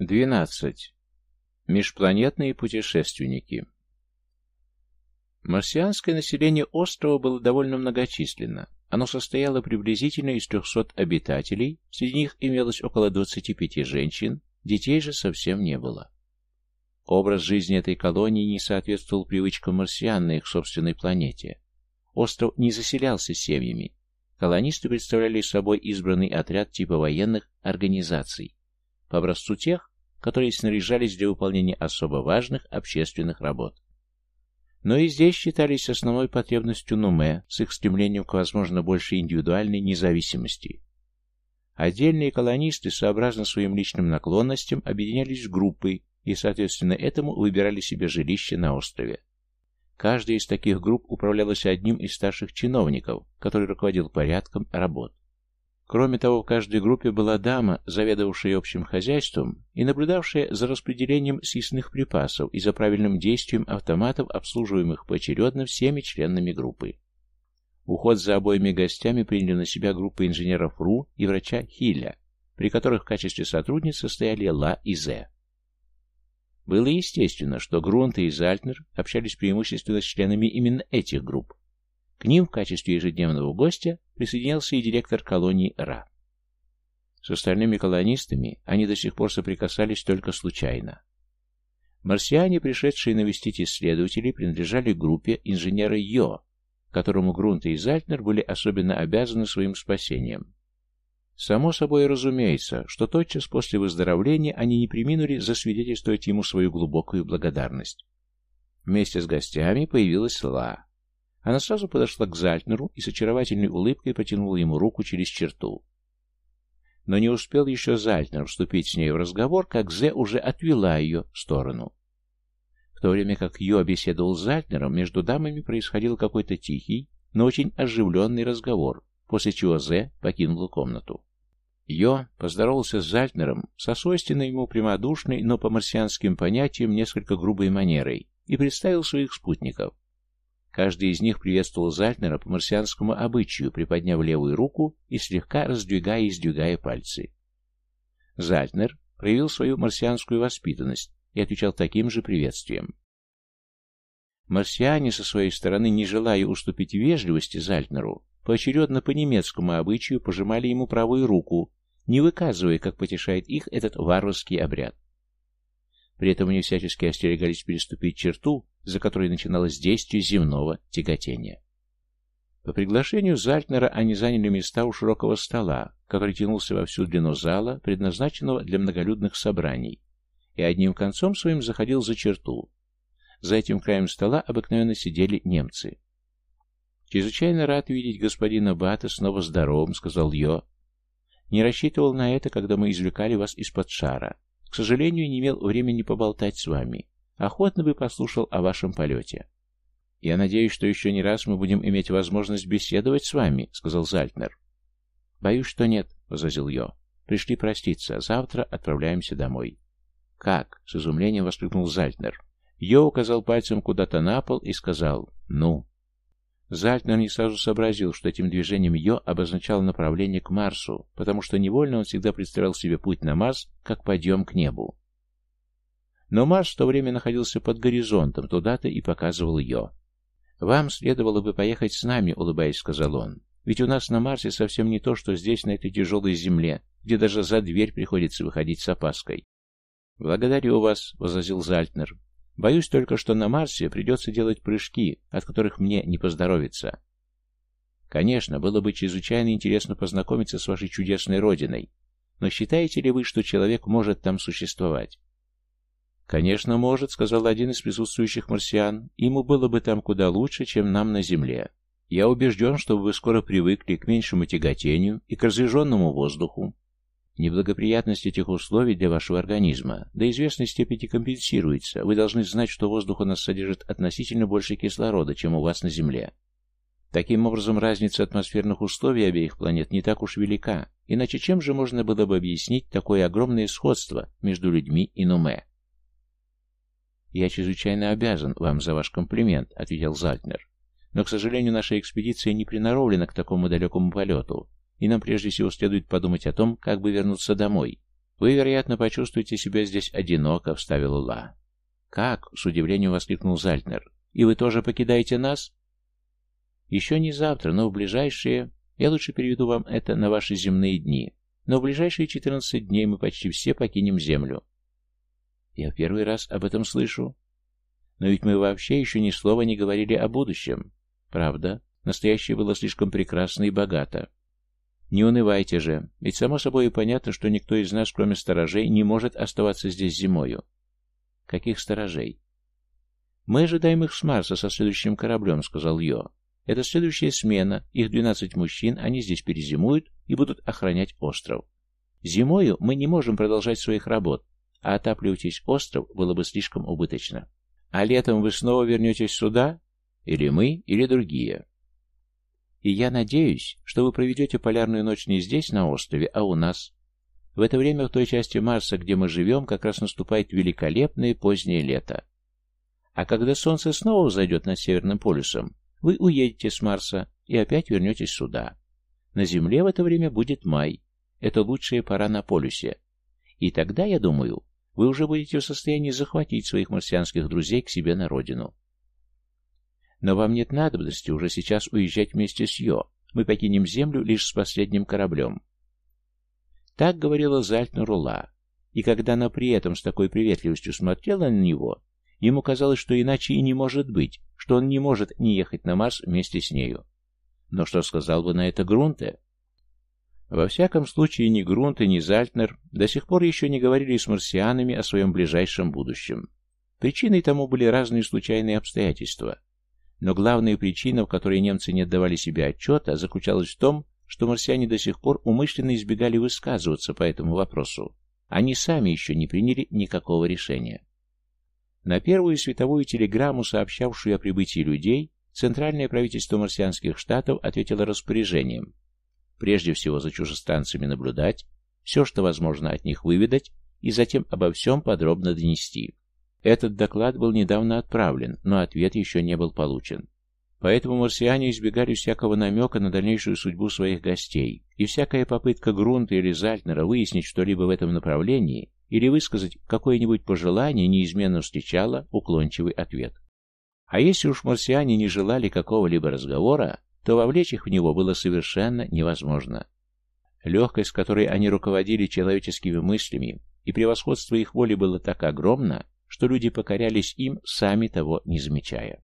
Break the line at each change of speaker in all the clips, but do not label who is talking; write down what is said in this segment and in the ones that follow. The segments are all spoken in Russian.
12. Межпланетные путешественники Марсианское население острова было довольно многочисленно. Оно состояло приблизительно из 300 обитателей, среди них имелось около 25 женщин, детей же совсем не было. Образ жизни этой колонии не соответствовал привычкам марсиан на их собственной планете. Остров не заселялся семьями. Колонисты представляли собой избранный отряд типа военных организаций, по образцу тех, которые снаряжались для выполнения особо важных общественных работ. Но и здесь считались основной потребностью Нуме с их стремлением к, возможно, большей индивидуальной независимости. Отдельные колонисты, сообразно своим личным наклонностям, объединялись в группы и, соответственно, этому выбирали себе жилище на острове. Каждая из таких групп управлялась одним из старших чиновников, который руководил порядком работ. Кроме того, в каждой группе была дама, заведовавшая общим хозяйством и наблюдавшая за распределением съестных припасов и за правильным действием автоматов, обслуживаемых поочередно всеми членами группы. Уход за обоими гостями приняли на себя группа инженеров РУ и врача Хилля, при которых в качестве сотрудниц состояли Ла и Зе. Было естественно, что Грунт и Зальтнер общались преимущественно с членами именно этих групп, к ним в качестве ежедневного гостя присоединялся и директор колонии Ра. С остальными колонистами они до сих пор соприкасались только случайно. Марсиане, пришедшие навестить исследователей, принадлежали группе инженера Йо, которому Грунт и Зальтнер были особенно обязаны своим спасением. Само собой разумеется, что тотчас после выздоровления они не приминули засвидетельствовать ему свою глубокую благодарность. Вместе с гостями появилась Ла, она сразу подошла к Зальтнеру и с очаровательной улыбкой потянула ему руку через черту. Но не успел еще Зальтнер вступить с ней в разговор, как Зе уже отвела ее в сторону. В то время как Йо беседовал с Зальтнером, между дамами происходил какой-то тихий, но очень оживленный разговор, после чего Зе покинула комнату. Йо поздоровался с Зальтнером со свойственной ему прямодушной, но по марсианским понятиям несколько грубой манерой и представил своих спутников. Каждый из них приветствовал Зальтнера по марсианскому обычаю, приподняв левую руку и слегка раздвигая и сдвигая пальцы. Зальтнер проявил свою марсианскую воспитанность и отвечал таким же приветствием. Марсиане, со своей стороны, не желая уступить вежливости Зальтнеру, поочередно по немецкому обычаю пожимали ему правую руку, не выказывая, как потешает их этот варварский обряд. При этом они всячески остерегались переступить черту, за которой начиналось действие земного тяготения. По приглашению Зальтнера они заняли места у широкого стола, который тянулся во всю длину зала, предназначенного для многолюдных собраний, и одним концом своим заходил за черту. За этим краем стола обыкновенно сидели немцы. «Чрезвычайно рад видеть господина Бата снова здоровым», — сказал Йо. «Не рассчитывал на это, когда мы извлекали вас из-под шара. К сожалению, не имел времени поболтать с вами. Охотно бы послушал о вашем полете. «Я надеюсь, что еще не раз мы будем иметь возможность беседовать с вами», — сказал Зальтнер. «Боюсь, что нет», — возразил Йо. «Пришли проститься. Завтра отправляемся домой». «Как?» — с изумлением воскликнул Зальтнер. Йо указал пальцем куда-то на пол и сказал «Ну». Зальтнер не сразу сообразил, что этим движением Йо обозначал направление к Марсу, потому что невольно он всегда представлял себе путь на Марс как подъем к небу. Но Марс в то время находился под горизонтом, туда-то и показывал Йо. «Вам следовало бы поехать с нами», — улыбаясь, сказал он. «Ведь у нас на Марсе совсем не то, что здесь, на этой тяжелой земле, где даже за дверь приходится выходить с опаской». «Благодарю вас», — возразил Зальтнер. Боюсь только, что на Марсе придется делать прыжки, от которых мне не поздоровится. Конечно, было бы чрезвычайно интересно познакомиться с вашей чудесной родиной, но считаете ли вы, что человек может там существовать? Конечно, может, сказал один из присутствующих марсиан. Ему было бы там куда лучше, чем нам на Земле. Я убежден, что вы скоро привыкли к меньшему тяготению и к разреженному воздуху, Неблагоприятность этих условий для вашего организма до известной степени компенсируется. Вы должны знать, что воздух у нас содержит относительно больше кислорода, чем у вас на Земле. Таким образом, разница атмосферных условий обеих планет не так уж велика, иначе чем же можно было бы объяснить такое огромное сходство между людьми и Нуме? «Я чрезвычайно обязан вам за ваш комплимент», — ответил Зальтнер. «Но, к сожалению, наша экспедиция не приноровлена к такому далекому полету, и нам прежде всего следует подумать о том, как бы вернуться домой. Вы, вероятно, почувствуете себя здесь одиноко, вставила Ла. Как? С удивлением воскликнул Зальтнер. И вы тоже покидаете нас? Еще не завтра, но в ближайшие... Я лучше переведу вам это на ваши земные дни. Но в ближайшие 14 дней мы почти все покинем Землю. Я первый раз об этом слышу. Но ведь мы вообще еще ни слова не говорили о будущем. Правда, настоящее было слишком прекрасно и богато. Не унывайте же, ведь само собой понятно, что никто из нас, кроме сторожей, не может оставаться здесь зимою. Каких сторожей? Мы ожидаем их с Марса со следующим кораблем, сказал Йо. Это следующая смена, их 12 мужчин, они здесь перезимуют и будут охранять остров. Зимою мы не можем продолжать своих работ, а отапливать весь остров было бы слишком убыточно. А летом вы снова вернетесь сюда? Или мы, или другие. И я надеюсь, что вы проведете полярную ночь не здесь, на острове, а у нас. В это время в той части Марса, где мы живем, как раз наступает великолепное позднее лето. А когда Солнце снова взойдет над Северным полюсом, вы уедете с Марса и опять вернетесь сюда. На Земле в это время будет май. Это лучшая пора на полюсе. И тогда, я думаю, вы уже будете в состоянии захватить своих марсианских друзей к себе на родину. Но вам нет надобности уже сейчас уезжать вместе с Йо. Мы покинем Землю лишь с последним кораблем. Так говорила Зальтна Рула. И когда она при этом с такой приветливостью смотрела на него, ему казалось, что иначе и не может быть, что он не может не ехать на Марс вместе с нею. Но что сказал бы на это Грунте? Во всяком случае, ни Грунте, ни Зальтнер до сих пор еще не говорили с марсианами о своем ближайшем будущем. Причиной тому были разные случайные обстоятельства. Но главная причина, в которой немцы не отдавали себе отчета, заключалась в том, что марсиане до сих пор умышленно избегали высказываться по этому вопросу. Они сами еще не приняли никакого решения. На первую световую телеграмму, сообщавшую о прибытии людей, Центральное правительство марсианских штатов ответило распоряжением. Прежде всего за чужестранцами наблюдать, все, что возможно от них выведать, и затем обо всем подробно донести. Этот доклад был недавно отправлен, но ответ еще не был получен. Поэтому марсиане избегали всякого намека на дальнейшую судьбу своих гостей, и всякая попытка Грунта или Зальтнера выяснить что-либо в этом направлении или высказать какое-нибудь пожелание неизменно встречала уклончивый ответ. А если уж марсиане не желали какого-либо разговора, то вовлечь их в него было совершенно невозможно. Легкость, которой они руководили человеческими мыслями, и превосходство их воли было так огромно, что люди покорялись им, сами того не замечая.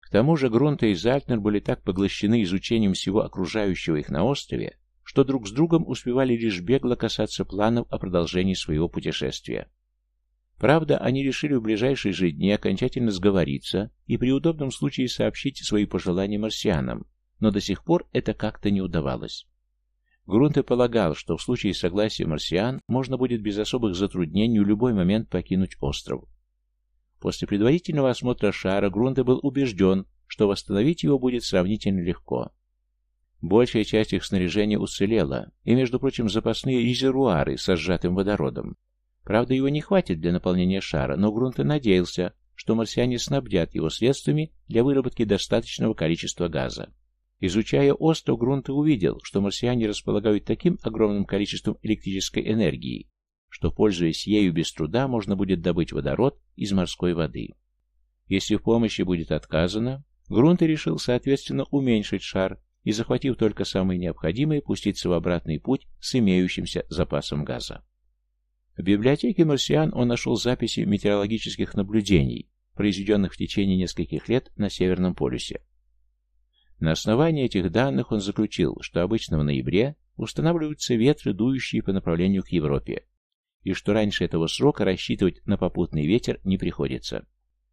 К тому же Грунта и Зальтнер были так поглощены изучением всего окружающего их на острове, что друг с другом успевали лишь бегло касаться планов о продолжении своего путешествия. Правда, они решили в ближайшие же дни окончательно сговориться и при удобном случае сообщить свои пожелания марсианам, но до сих пор это как-то не удавалось. Грунте полагал, что в случае согласия марсиан можно будет без особых затруднений в любой момент покинуть остров. После предварительного осмотра шара Грунте был убежден, что восстановить его будет сравнительно легко. Большая часть их снаряжения уцелела, и, между прочим, запасные резервуары со сжатым водородом. Правда, его не хватит для наполнения шара, но Грунте надеялся, что марсиане снабдят его средствами для выработки достаточного количества газа. Изучая остров, Грунте увидел, что марсиане располагают таким огромным количеством электрической энергии, что, пользуясь ею без труда, можно будет добыть водород из морской воды. Если в помощи будет отказано, Грунте решил, соответственно, уменьшить шар и, захватив только самое необходимое, пуститься в обратный путь с имеющимся запасом газа. В библиотеке марсиан он нашел записи метеорологических наблюдений, произведенных в течение нескольких лет на Северном полюсе. На основании этих данных он заключил, что обычно в ноябре устанавливаются ветры, дующие по направлению к Европе, и что раньше этого срока рассчитывать на попутный ветер не приходится.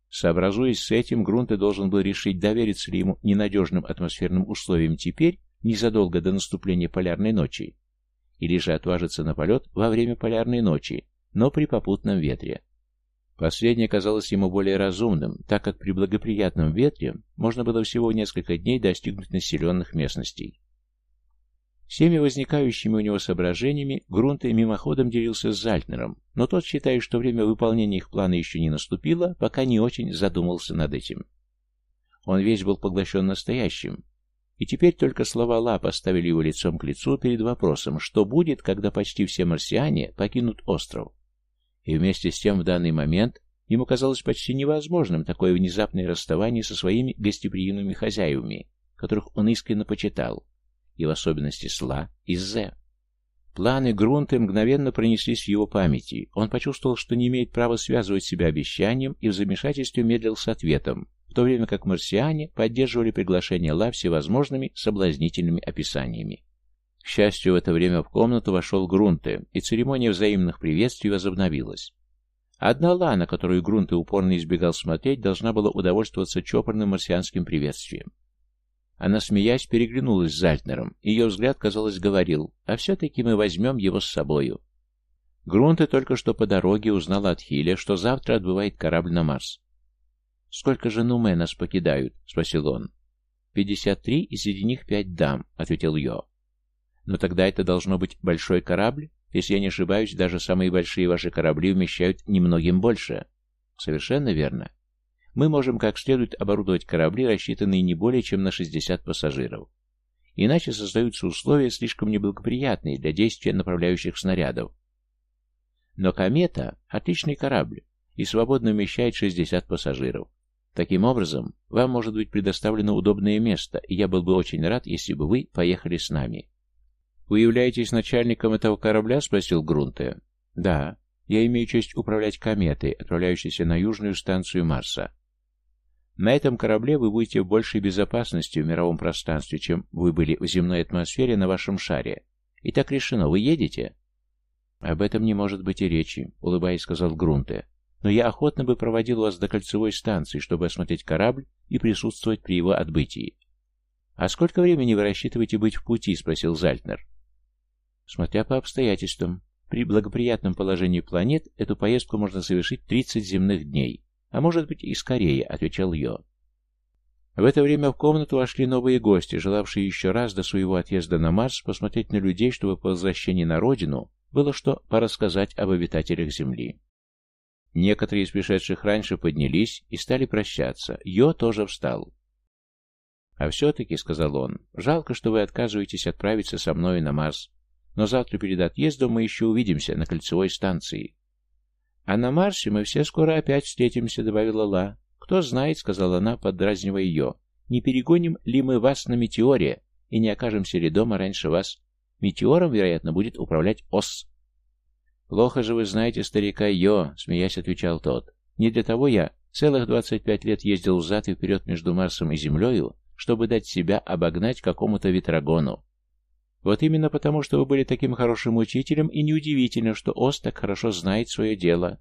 Сообразуясь с этим, Грунте должен был решить, довериться ли ему ненадежным атмосферным условиям теперь, незадолго до наступления полярной ночи, или же отважиться на полет во время полярной ночи, но при попутном ветре. Последнее казалось ему более разумным, так как при благоприятном ветре можно было всего несколько дней достигнуть населенных местностей. Всеми возникающими у него соображениями Грунте мимоходом делился с Зальтнером, но тот, считая, что время выполнения их плана еще не наступило, пока не очень задумался над этим. Он весь был поглощен настоящим, И теперь только слова Ла поставили его лицом к лицу перед вопросом, что будет, когда почти все марсиане покинут остров. И вместе с тем в данный момент ему казалось почти невозможным такое внезапное расставание со своими гостеприимными хозяевами, которых он искренне почитал, и в особенности с Ла и Зе. Планы Грунты мгновенно пронеслись в его памяти. Он почувствовал, что не имеет права связывать себя обещанием и в замешательстве медлил с ответом, в то время как марсиане поддерживали приглашение Ла всевозможными соблазнительными описаниями. К счастью, в это время в комнату вошел Грунте, и церемония взаимных приветствий возобновилась. Одна Ла, на которую Грунте упорно избегал смотреть, должна была удовольствоваться чопорным марсианским приветствием. Она, смеясь, переглянулась с Зальтнером. Ее взгляд, казалось, говорил, а все-таки мы возьмем его с собою. Грунте только что по дороге узнал от Хиля, что завтра отбывает корабль на Марс. «Сколько же Нуме нас покидают?» — спросил он. «Пятьдесят три, и среди них пять дам», — ответил Йо. «Но тогда это должно быть большой корабль? Если я не ошибаюсь, даже самые большие ваши корабли вмещают немногим больше». «Совершенно верно мы можем как следует оборудовать корабли, рассчитанные не более чем на 60 пассажиров. Иначе создаются условия, слишком неблагоприятные для действия направляющих снарядов. Но «Комета» — отличный корабль и свободно вмещает 60 пассажиров. Таким образом, вам может быть предоставлено удобное место, и я был бы очень рад, если бы вы поехали с нами. «Вы являетесь начальником этого корабля?» — спросил Грунте. «Да. Я имею честь управлять кометой, отправляющейся на южную станцию Марса. На этом корабле вы будете в большей безопасности в мировом пространстве, чем вы были в земной атмосфере на вашем шаре. И так решено, вы едете?» «Об этом не может быть и речи», — улыбаясь, сказал Грунте. «Но я охотно бы проводил вас до кольцевой станции, чтобы осмотреть корабль и присутствовать при его отбытии». «А сколько времени вы рассчитываете быть в пути?» — спросил Зальтнер. «Смотря по обстоятельствам. При благоприятном положении планет эту поездку можно совершить 30 земных дней. «А может быть и скорее», — отвечал Йо. В это время в комнату вошли новые гости, желавшие еще раз до своего отъезда на Марс посмотреть на людей, чтобы по возвращении на родину было что порассказать об обитателях Земли. Некоторые из пришедших раньше поднялись и стали прощаться. Йо тоже встал. «А все-таки», — сказал он, — «жалко, что вы отказываетесь отправиться со мной на Марс. Но завтра перед отъездом мы еще увидимся на кольцевой станции. «А на Марсе мы все скоро опять встретимся», — добавила Ла. «Кто знает», — сказала она, поддразнивая ее, — «не перегоним ли мы вас на метеоре и не окажемся ли дома раньше вас? Метеором, вероятно, будет управлять ОС». «Плохо же вы знаете старика Йо», — смеясь отвечал тот. «Не для того я целых двадцать пять лет ездил взад и вперед между Марсом и Землею, чтобы дать себя обогнать какому-то ветрогону. Вот именно потому, что вы были таким хорошим учителем, и неудивительно, что Ост так хорошо знает свое дело.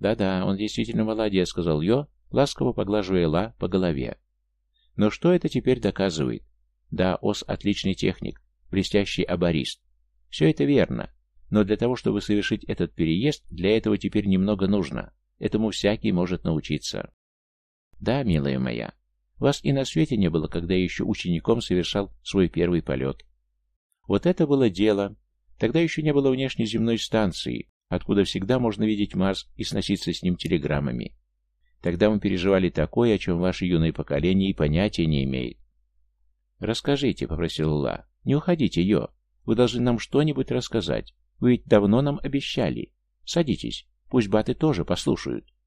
Да-да, он действительно молодец, сказал Йо, ласково поглаживая Ла по голове. Но что это теперь доказывает? Да, Ос отличный техник, блестящий аборист. Все это верно. Но для того, чтобы совершить этот переезд, для этого теперь немного нужно. Этому всякий может научиться. Да, милая моя, вас и на свете не было, когда я еще учеником совершал свой первый полет. Вот это было дело. Тогда еще не было внешней земной станции, откуда всегда можно видеть Марс и сноситься с ним телеграммами. Тогда мы переживали такое, о чем ваше юное поколение и понятия не имеет. «Расскажите», — попросил Ла. «Не уходите, Йо. Вы должны нам что-нибудь рассказать. Вы ведь давно нам обещали. Садитесь. Пусть баты тоже послушают».